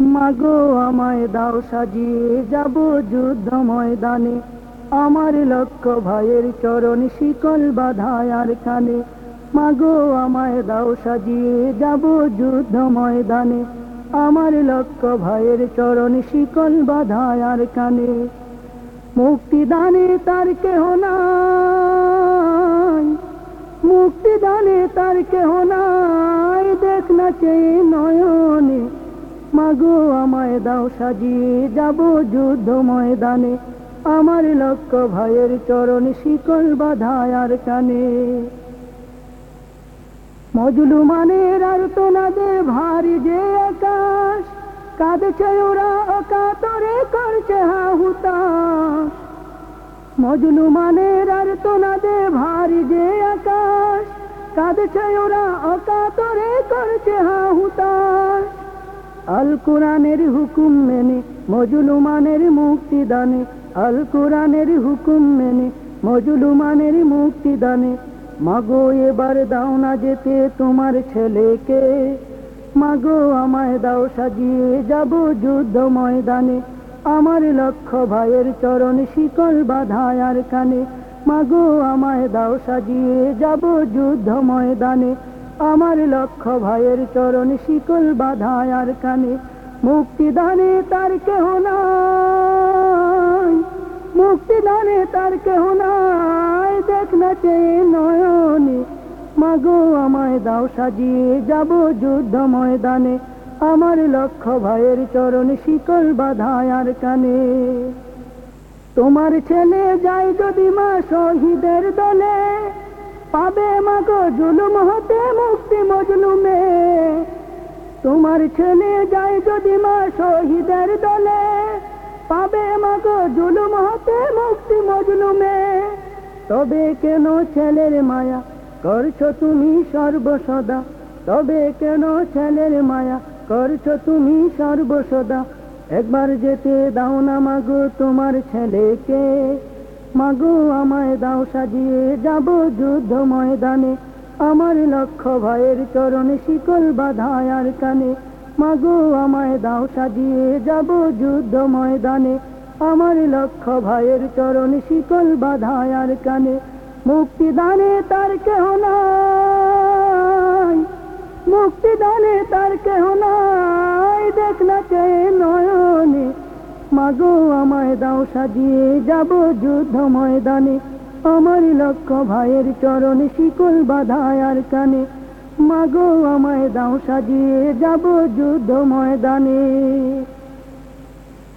মাগো, আমায় দাও সাজিয়ে যাব যুদ্ধ ময়দানে আমার লক্ষ্য ভাইয়ের চরণ শিকল বাধায় আর কানে। মাগো, আমায় দাও সাজিয়ে যাব যুদ্ধ ময়দানে আমার লক্ষ্য ভাইয়ের চরণ শিকল বাধায় আর কানে। মুক্তিদানে তার কেহ নাই। মুক্তিদানে তার কেহ নাই। দেখ না চেয়ে নয়নে মাগো, আমায় দাও সাজিয়ে যাব যুদ্ধ ময়দানে। আমার লক্ষ্য ভাইয়ের চরণ শিকল বাধায় আর কানে মজলুমানের আর তোনাদের ভারী যে আকাশ। কাঁদছে ওরা অকাতরে, করছে হাহুতাশ। মজলুমানের আর তোনাদের ভারী যে আকাশ। কাঁদছে ওরা অকাতরে, করছে হাহুতাশ। আল কোরআনের হুকুম মেনে, মজলুমানের মুক্তি দানে। আল কোরআনের হুকুম মেনে, মজলুমানের মুক্তি দানে। মাগো, এবার দাও না যেতে তোমার ছেলেকে। মাগো, আমায় দাও সাজিয়ে যাব যুদ্ধ ময়দানে। আমার লক্ষ্য ভাইয়ের চরণ শিকল বাধায় আর কানে। মাগো, আমায় দাও সাজিয়ে যাব যুদ্ধ ময়দানে। আমার লক্ষ্য ভাইয়ের চরণ শিকল বাধায় আর কানে মুক্তিদানে তার কেহ নাই। মুক্তিদানে তার কেহ নাই। দেখ না চেয়ে নয়নে, মাগো আমায় দাও সাজিয়ে যাব যুদ্ধ ময়দানে। আমার লক্ষ্য ভাইয়ের চরণ শিকল বাধায় আর কানে। তোমার ছেলে যায় যদি মা শহীদের দলে পাবে মাগো জুলুম, হতে মুক্তি মজলুমে। তোমার ছেলে যায় যদি মা শহীদের দলে, পাবে মাগো জুলুম, হতে মুক্তি মজলুমে। তবে কেন ছেলের মায়া করছ তুমি সর্বসদা? তবে কেন ছেলের মায়া করছ তুমি সর্বসদা? একবার যেতে দাও না মাগো তোমার ছেলেকে। মাগো, আমায় দাও সাজিয়ে যাব যুদ্ধ ময়দানে। আমার লক্ষ্য ভাইয়ের চরণে শিকল বাধায় আর কানে। মাগো, আমায় দাও সাজিয়ে যাব যুদ্ধ ময়দানে। আমার লক্ষ্য ভাইয়ের চরণে শিকল বাধায় আর কানে। মুক্তিদানে তার কেহ নাই। মুক্তিদানে তার কেহ নাই। মাগো, আমায় দাও সাজিয়ে যাব যুদ্ধ ময়দানে। আমার লক্ষ্য ভাইয়ের চরণে শিকল বাধায় আর কানে। মাগো, আমায় দাও সাজিয়ে যাব যুদ্ধ ময়দানে।